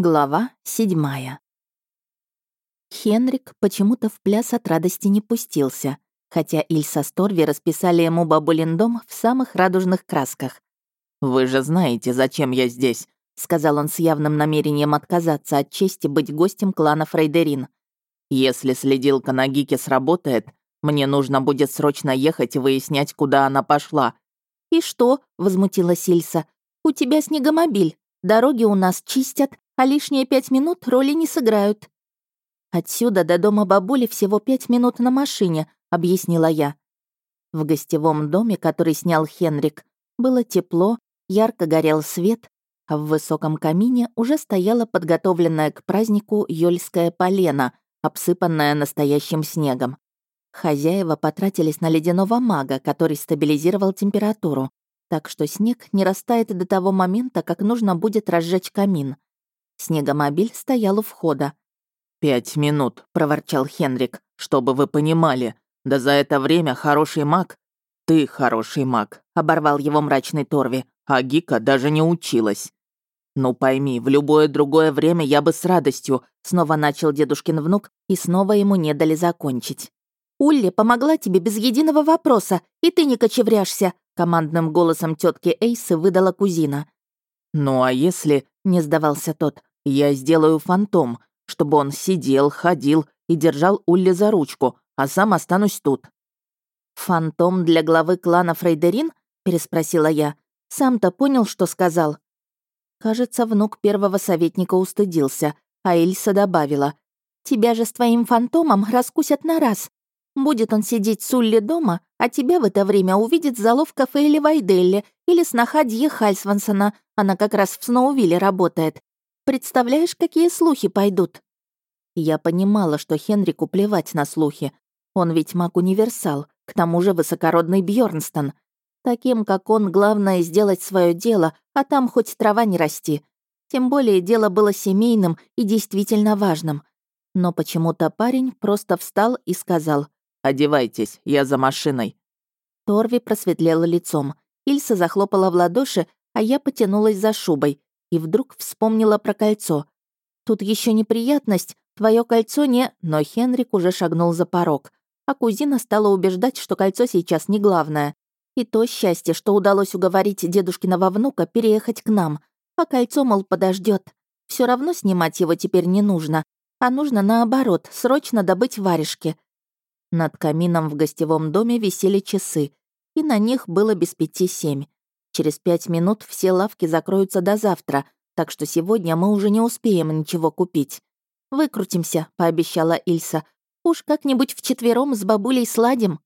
Глава седьмая. Хенрик почему-то в пляс от радости не пустился, хотя Ильса с Торви расписали ему бабулин дом в самых радужных красках. «Вы же знаете, зачем я здесь», — сказал он с явным намерением отказаться от чести быть гостем клана Фрейдерин. «Если следилка на Гике сработает, мне нужно будет срочно ехать и выяснять, куда она пошла». «И что?» — возмутилась Ильса. «У тебя снегомобиль. Дороги у нас чистят, а лишние пять минут роли не сыграют». «Отсюда до дома бабули всего пять минут на машине», — объяснила я. В гостевом доме, который снял Хенрик, было тепло, ярко горел свет, а в высоком камине уже стояла подготовленная к празднику ёльская полена, обсыпанная настоящим снегом. Хозяева потратились на ледяного мага, который стабилизировал температуру, так что снег не растает до того момента, как нужно будет разжечь камин. Снегомобиль стоял у входа. «Пять минут», — проворчал Хенрик, — «чтобы вы понимали. Да за это время хороший маг...» «Ты хороший маг», — оборвал его мрачный Торви, а Гика даже не училась. «Ну пойми, в любое другое время я бы с радостью», — снова начал дедушкин внук, и снова ему не дали закончить. «Улли помогла тебе без единого вопроса, и ты не кочевряшься», — командным голосом тетки Эйсы выдала кузина. «Ну а если...» — не сдавался тот. Я сделаю фантом, чтобы он сидел, ходил и держал Улли за ручку, а сам останусь тут». «Фантом для главы клана Фрейдерин?» — переспросила я. «Сам-то понял, что сказал?» Кажется, внук первого советника устыдился, а Ильса добавила. «Тебя же с твоим фантомом раскусят на раз. Будет он сидеть с Улли дома, а тебя в это время увидит залов кафе или Вайделли, или сноха Дье Хальсвансона, она как раз в Сноувилле работает. Представляешь, какие слухи пойдут?» Я понимала, что Хенрику плевать на слухи. Он ведь маг-универсал, к тому же высокородный Бьорнстон. Таким, как он, главное сделать свое дело, а там хоть трава не расти. Тем более дело было семейным и действительно важным. Но почему-то парень просто встал и сказал «Одевайтесь, я за машиной». Торви просветлела лицом. Ильса захлопала в ладоши, а я потянулась за шубой и вдруг вспомнила про кольцо. Тут еще неприятность, твое кольцо не... Но Хенрик уже шагнул за порог, а кузина стала убеждать, что кольцо сейчас не главное. И то счастье, что удалось уговорить дедушкиного внука переехать к нам, а кольцо, мол, подождет. Все равно снимать его теперь не нужно, а нужно наоборот, срочно добыть варежки. Над камином в гостевом доме висели часы, и на них было без пяти семь. Через пять минут все лавки закроются до завтра, так что сегодня мы уже не успеем ничего купить. «Выкрутимся», — пообещала Ильса. «Уж как-нибудь вчетвером с бабулей сладим».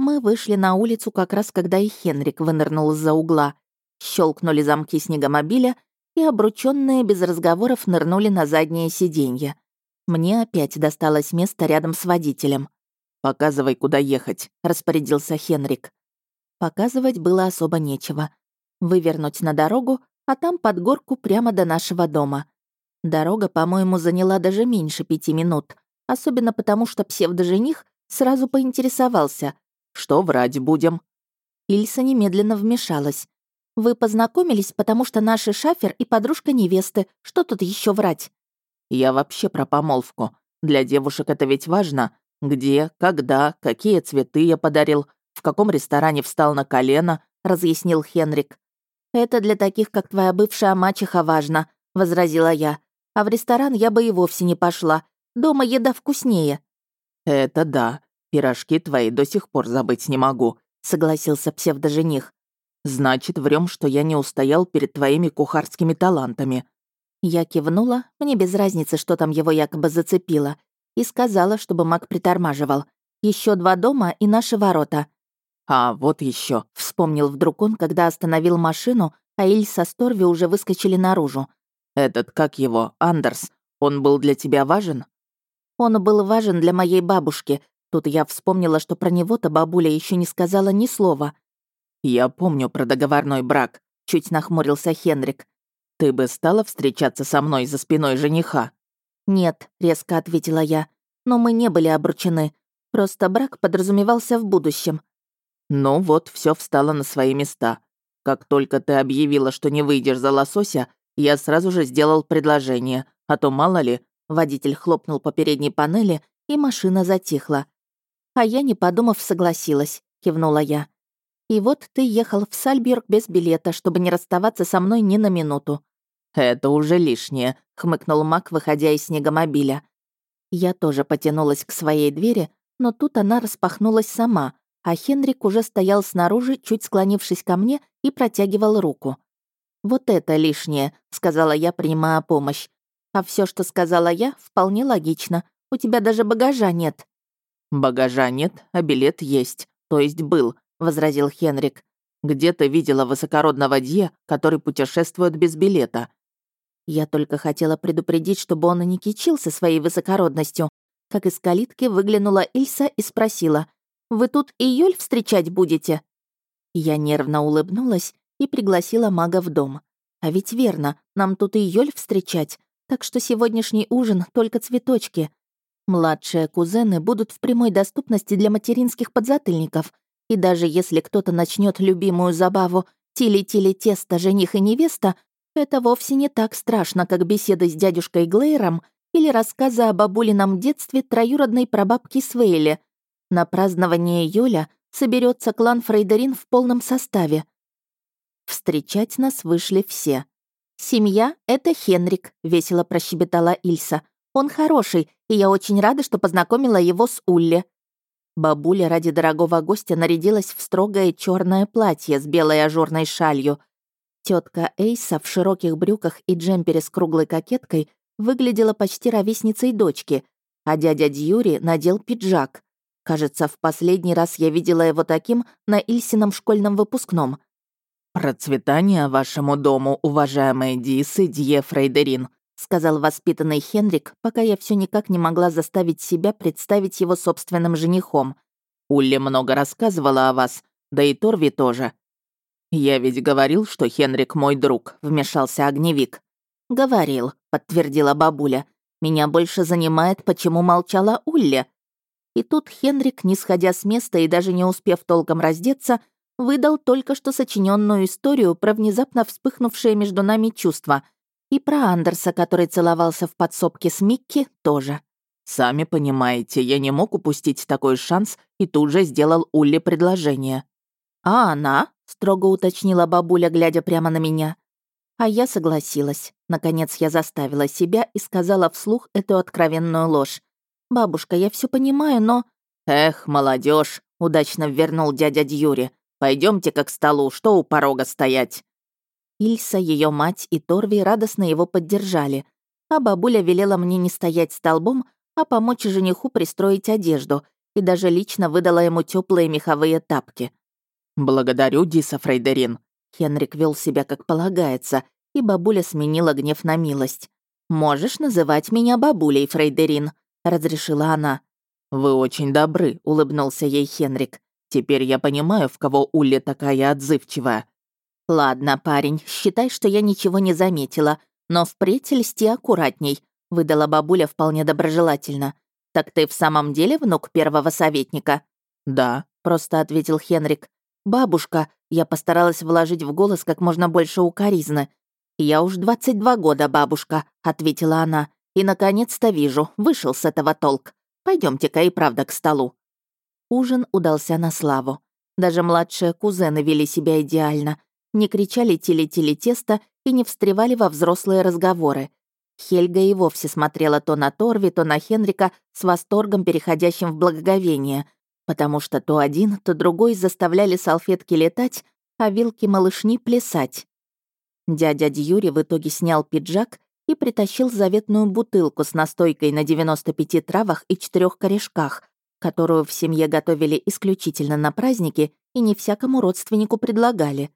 Мы вышли на улицу как раз, когда и Хенрик вынырнул из-за угла. Щелкнули замки снегомобиля, и обручённые без разговоров нырнули на заднее сиденье. Мне опять досталось место рядом с водителем. «Показывай, куда ехать», — распорядился Хенрик. Показывать было особо нечего вывернуть на дорогу, а там под горку прямо до нашего дома. Дорога, по-моему, заняла даже меньше пяти минут, особенно потому, что псевдожених сразу поинтересовался. «Что врать будем?» Ильса немедленно вмешалась. «Вы познакомились, потому что наши шафер и подружка невесты. Что тут еще врать?» «Я вообще про помолвку. Для девушек это ведь важно. Где, когда, какие цветы я подарил, в каком ресторане встал на колено», — разъяснил Хенрик. «Это для таких, как твоя бывшая мачеха, важно», — возразила я. «А в ресторан я бы и вовсе не пошла. Дома еда вкуснее». «Это да. Пирожки твои до сих пор забыть не могу», — согласился псевдожених. «Значит, врем, что я не устоял перед твоими кухарскими талантами». Я кивнула, мне без разницы, что там его якобы зацепило, и сказала, чтобы маг притормаживал. Еще два дома и наши ворота. «А, вот еще, вспомнил вдруг он, когда остановил машину, а Ильса с Торви уже выскочили наружу. «Этот, как его, Андерс, он был для тебя важен?» «Он был важен для моей бабушки. Тут я вспомнила, что про него-то бабуля еще не сказала ни слова». «Я помню про договорной брак», — чуть нахмурился Хенрик. «Ты бы стала встречаться со мной за спиной жениха?» «Нет», — резко ответила я. «Но мы не были обручены. Просто брак подразумевался в будущем. Ну вот, все встало на свои места. Как только ты объявила, что не выйдешь за лосося, Я сразу же сделал предложение, а то мало ли, водитель хлопнул по передней панели, и машина затихла. «А я, не подумав, согласилась», — кивнула я. «И вот ты ехал в Сальберг без билета, чтобы не расставаться со мной ни на минуту». «Это уже лишнее», — хмыкнул Мак, выходя из снегомобиля. Я тоже потянулась к своей двери, но тут она распахнулась сама, а Хенрик уже стоял снаружи, чуть склонившись ко мне, и протягивал руку. «Вот это лишнее», — сказала я, принимая помощь. «А все, что сказала я, вполне логично. У тебя даже багажа нет». «Багажа нет, а билет есть, то есть был», — возразил Хенрик. «Где ты видела высокородного Дье, который путешествует без билета?» Я только хотела предупредить, чтобы он и не кичился своей высокородностью, как из калитки выглянула Ильса и спросила, «Вы тут июль встречать будете?» Я нервно улыбнулась и пригласила мага в дом. А ведь верно, нам тут июль встречать, так что сегодняшний ужин — только цветочки. Младшие кузены будут в прямой доступности для материнских подзатыльников, и даже если кто-то начнет любимую забаву «Тили-тили тесто, жених и невеста», это вовсе не так страшно, как беседы с дядюшкой Глейром или рассказы о бабулином детстве троюродной прабабки Свейле. На празднование Юля соберется клан Фрейдерин в полном составе. Встречать нас вышли все. «Семья — это Хенрик», — весело прощебетала Ильса. «Он хороший, и я очень рада, что познакомила его с Улли». Бабуля ради дорогого гостя нарядилась в строгое черное платье с белой ажурной шалью. Тетка Эйса в широких брюках и джемпере с круглой кокеткой выглядела почти ровесницей дочки, а дядя Дьюри надел пиджак. Кажется, в последний раз я видела его таким на Ильсином школьном выпускном. «Процветание вашему дому, уважаемые Дис и Дье Фрейдерин», сказал воспитанный Хенрик, пока я все никак не могла заставить себя представить его собственным женихом. «Улли много рассказывала о вас, да и Торви тоже». «Я ведь говорил, что Хенрик мой друг», — вмешался огневик. «Говорил», — подтвердила бабуля. «Меня больше занимает, почему молчала Улли». И тут Хенрик, не сходя с места и даже не успев толком раздеться, выдал только что сочиненную историю про внезапно вспыхнувшее между нами чувство. И про Андерса, который целовался в подсобке с Микки, тоже. «Сами понимаете, я не мог упустить такой шанс и тут же сделал Улли предложение». «А она?» — строго уточнила бабуля, глядя прямо на меня. А я согласилась. Наконец я заставила себя и сказала вслух эту откровенную ложь. «Бабушка, я все понимаю, но...» «Эх, молодежь, удачно вернул дядя Дьюри. Пойдемте как к столу, что у порога стоять?» Ильса, ее мать и Торви радостно его поддержали, а бабуля велела мне не стоять столбом, а помочь жениху пристроить одежду и даже лично выдала ему теплые меховые тапки. «Благодарю, Диса Фрейдерин», Хенрик вел себя как полагается, и бабуля сменила гнев на милость. «Можешь называть меня бабулей, Фрейдерин», — разрешила она. «Вы очень добры», — улыбнулся ей Хенрик. «Теперь я понимаю, в кого Улли такая отзывчивая». «Ладно, парень, считай, что я ничего не заметила, но впредь льсти аккуратней», — выдала бабуля вполне доброжелательно. «Так ты в самом деле внук первого советника?» «Да», — просто ответил Хенрик. «Бабушка», я постаралась вложить в голос как можно больше укоризны. «Я уж 22 года, бабушка», — ответила она. «И, наконец-то вижу, вышел с этого толк. Пойдемте-ка и правда к столу». Ужин удался на славу. Даже младшие кузены вели себя идеально. Не кричали «тили-тили тесто» и не встревали во взрослые разговоры. Хельга и вовсе смотрела то на Торви, то на Хенрика с восторгом, переходящим в благоговение — потому что то один, то другой заставляли салфетки летать, а вилки-малышни плясать. Дядя Дьюри в итоге снял пиджак и притащил заветную бутылку с настойкой на 95 травах и четырех корешках, которую в семье готовили исключительно на праздники и не всякому родственнику предлагали.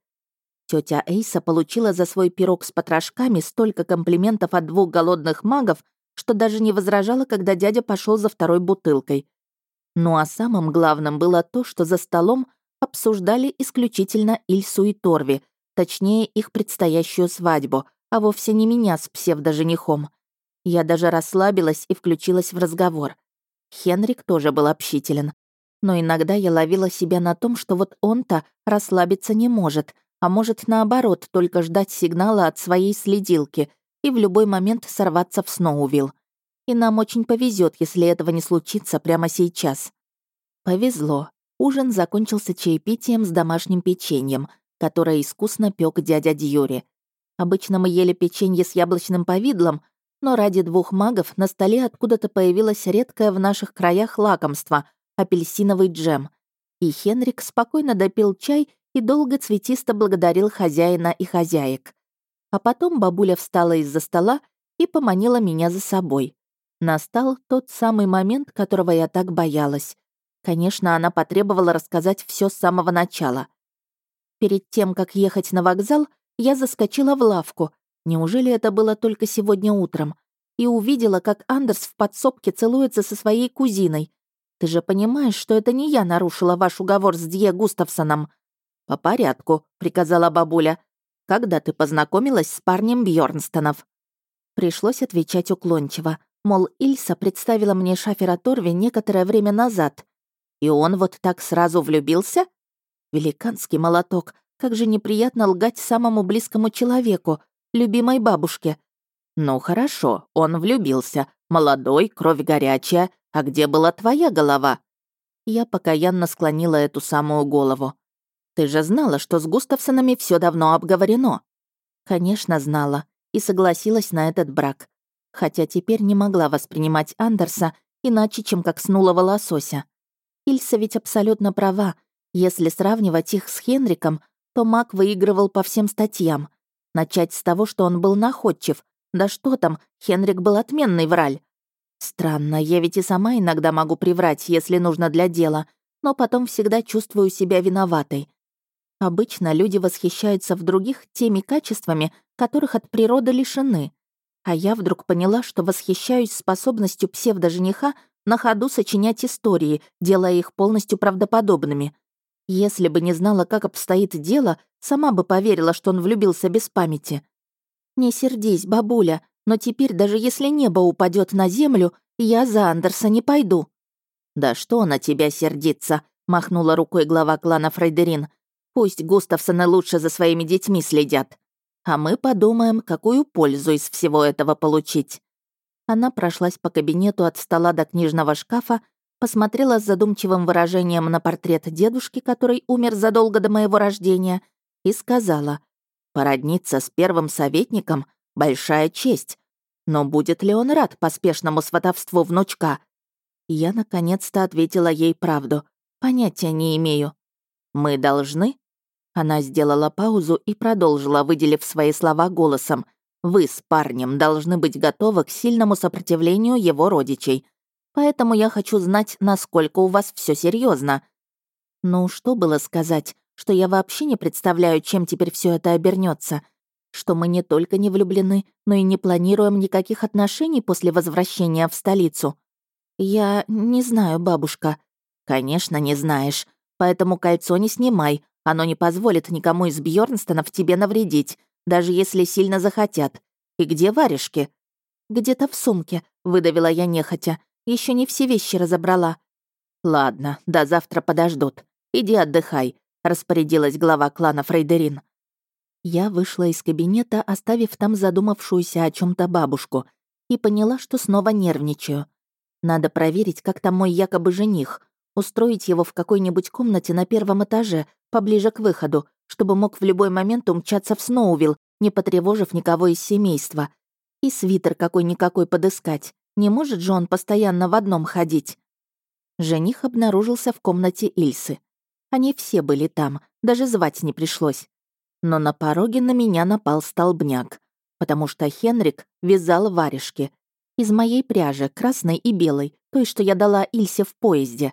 Тетя Эйса получила за свой пирог с потрошками столько комплиментов от двух голодных магов, что даже не возражала, когда дядя пошел за второй бутылкой. Ну а самым главным было то, что за столом обсуждали исключительно Ильсу и Торви, точнее их предстоящую свадьбу, а вовсе не меня с псевдоженихом. Я даже расслабилась и включилась в разговор. Хенрик тоже был общителен. Но иногда я ловила себя на том, что вот он-то расслабиться не может, а может, наоборот, только ждать сигнала от своей следилки и в любой момент сорваться в Сноувилл. И нам очень повезет, если этого не случится прямо сейчас. Повезло. Ужин закончился чаепитием с домашним печеньем, которое искусно пек дядя Дьюри. Обычно мы ели печенье с яблочным повидлом, но ради двух магов на столе откуда-то появилось редкое в наших краях лакомство — апельсиновый джем. И Хенрик спокойно допил чай и долго цветисто благодарил хозяина и хозяек. А потом бабуля встала из-за стола и поманила меня за собой. Настал тот самый момент, которого я так боялась. Конечно, она потребовала рассказать все с самого начала. Перед тем, как ехать на вокзал, я заскочила в лавку. Неужели это было только сегодня утром? И увидела, как Андерс в подсобке целуется со своей кузиной. Ты же понимаешь, что это не я нарушила ваш уговор с Дье Густавсоном. «По порядку», — приказала бабуля. «Когда ты познакомилась с парнем Бьорнстонов?» Пришлось отвечать уклончиво. Мол, Ильса представила мне шафера Торви некоторое время назад. И он вот так сразу влюбился? Великанский молоток. Как же неприятно лгать самому близкому человеку, любимой бабушке. Ну хорошо, он влюбился. Молодой, кровь горячая. А где была твоя голова? Я покаянно склонила эту самую голову. Ты же знала, что с Густавсонами все давно обговорено. Конечно, знала. И согласилась на этот брак. Хотя теперь не могла воспринимать Андерса иначе, чем как снулого лосося. Ильса ведь абсолютно права. Если сравнивать их с Хенриком, то Мак выигрывал по всем статьям. Начать с того, что он был находчив. Да что там, Хенрик был отменный враль. Странно, я ведь и сама иногда могу приврать, если нужно для дела, но потом всегда чувствую себя виноватой. Обычно люди восхищаются в других теми качествами, которых от природы лишены. А я вдруг поняла, что восхищаюсь способностью псевдожениха на ходу сочинять истории, делая их полностью правдоподобными. Если бы не знала, как обстоит дело, сама бы поверила, что он влюбился без памяти. Не сердись, бабуля, но теперь, даже если небо упадет на землю, я за Андерса не пойду. «Да что на тебя сердиться?» — махнула рукой глава клана Фрейдерин. «Пусть Густавсоны лучше за своими детьми следят. А мы подумаем, какую пользу из всего этого получить». Она прошлась по кабинету от стола до книжного шкафа, посмотрела с задумчивым выражением на портрет дедушки, который умер задолго до моего рождения, и сказала, «Породниться с первым советником — большая честь. Но будет ли он рад поспешному сватовству внучка?» Я наконец-то ответила ей правду. Понятия не имею. «Мы должны?» Она сделала паузу и продолжила, выделив свои слова голосом. «Вы с парнем должны быть готовы к сильному сопротивлению его родичей. Поэтому я хочу знать, насколько у вас все серьезно. Ну, что было сказать, что я вообще не представляю, чем теперь все это обернется, что мы не только не влюблены, но и не планируем никаких отношений после возвращения в столицу. Я не знаю, бабушка. Конечно, не знаешь. Поэтому кольцо не снимай, оно не позволит никому из Бьорнстонов тебе навредить, даже если сильно захотят. И где варежки?» «Где-то в сумке», — выдавила я нехотя. Еще не все вещи разобрала». «Ладно, до завтра подождут. Иди отдыхай», — распорядилась глава клана Фрейдерин. Я вышла из кабинета, оставив там задумавшуюся о чем то бабушку, и поняла, что снова нервничаю. Надо проверить, как там мой якобы жених, устроить его в какой-нибудь комнате на первом этаже, поближе к выходу, чтобы мог в любой момент умчаться в Сноувилл, не потревожив никого из семейства. И свитер какой-никакой подыскать. Не может же он постоянно в одном ходить. Жених обнаружился в комнате Ильсы. Они все были там, даже звать не пришлось. Но на пороге на меня напал столбняк, потому что Хенрик вязал варежки. Из моей пряжи, красной и белой, той, что я дала Ильсе в поезде.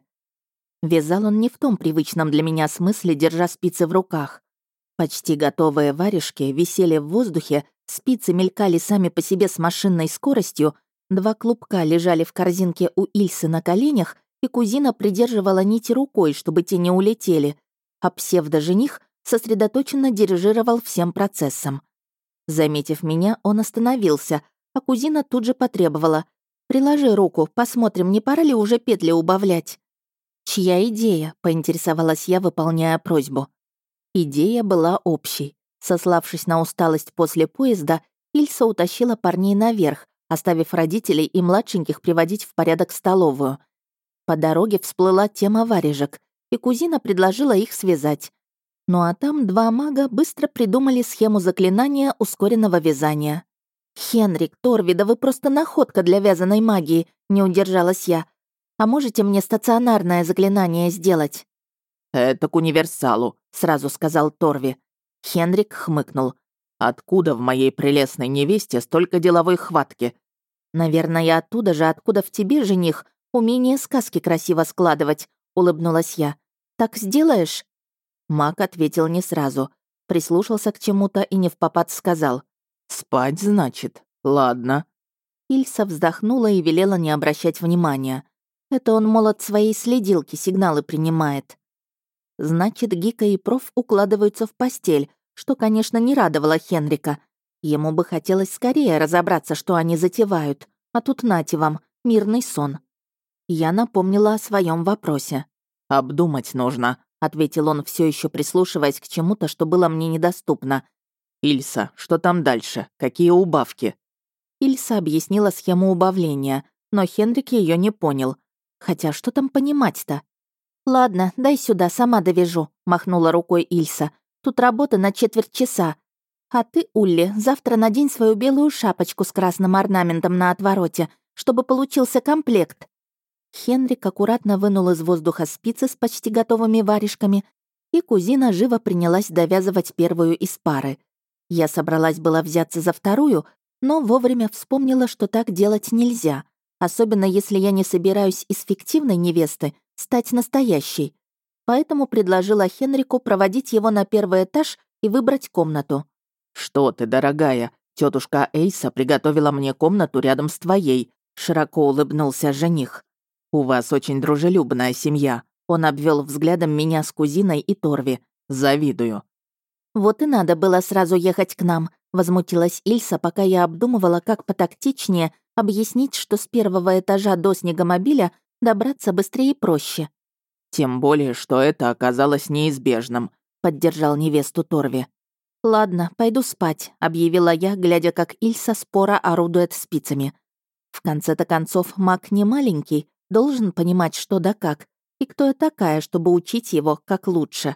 Вязал он не в том привычном для меня смысле, держа спицы в руках. Почти готовые варежки висели в воздухе, спицы мелькали сами по себе с машинной скоростью, два клубка лежали в корзинке у Ильсы на коленях, и кузина придерживала нити рукой, чтобы те не улетели, а псевдожених сосредоточенно дирижировал всем процессом. Заметив меня, он остановился, а кузина тут же потребовала. «Приложи руку, посмотрим, не пора ли уже петли убавлять». «Чья идея?» — поинтересовалась я, выполняя просьбу. Идея была общей. Сославшись на усталость после поезда, Ильса утащила парней наверх, оставив родителей и младшеньких приводить в порядок столовую. По дороге всплыла тема варежек, и кузина предложила их связать. Ну а там два мага быстро придумали схему заклинания ускоренного вязания. «Хенрик, Торви, да вы просто находка для вязаной магии», — не удержалась я. «А можете мне стационарное заклинание сделать?» «Это к универсалу», — сразу сказал Торви. Хенрик хмыкнул. «Откуда в моей прелестной невесте столько деловой хватки?» «Наверное, оттуда же, откуда в тебе, жених, умение сказки красиво складывать», — улыбнулась я. «Так сделаешь?» Мак ответил не сразу. Прислушался к чему-то и не в попад сказал. «Спать, значит? Ладно». Ильса вздохнула и велела не обращать внимания. Это он, мол, от своей следилки сигналы принимает. Значит, Гика и Проф укладываются в постель, что, конечно, не радовало Хенрика. Ему бы хотелось скорее разобраться, что они затевают. А тут нате вам, мирный сон. Я напомнила о своем вопросе. «Обдумать нужно», — ответил он, все еще прислушиваясь к чему-то, что было мне недоступно. «Ильса, что там дальше? Какие убавки?» Ильса объяснила схему убавления, но Хенрик ее не понял. Хотя что там понимать-то? «Ладно, дай сюда, сама довяжу», — махнула рукой Ильса. «Тут работа на четверть часа. А ты, Улли, завтра надень свою белую шапочку с красным орнаментом на отвороте, чтобы получился комплект». Хенрик аккуратно вынул из воздуха спицы с почти готовыми варежками, и кузина живо принялась довязывать первую из пары — я собралась была взяться за вторую, но вовремя вспомнила, что так делать нельзя, особенно если я не собираюсь из фиктивной невесты стать настоящей. Поэтому предложила Хенрику проводить его на первый этаж и выбрать комнату. «Что ты, дорогая, тетушка Эйса приготовила мне комнату рядом с твоей», широко улыбнулся жених. «У вас очень дружелюбная семья», он обвел взглядом меня с кузиной и Торви. «Завидую». «Вот и надо было сразу ехать к нам», — возмутилась Ильса, пока я обдумывала, как потактичнее объяснить, что с первого этажа до снегомобиля добраться быстрее и проще. «Тем более, что это оказалось неизбежным», — поддержал невесту Торви. «Ладно, пойду спать», — объявила я, глядя, как Ильса спора орудует спицами. В конце-то концов, маг не маленький, должен понимать, что да как, и кто я такая, чтобы учить его как лучше.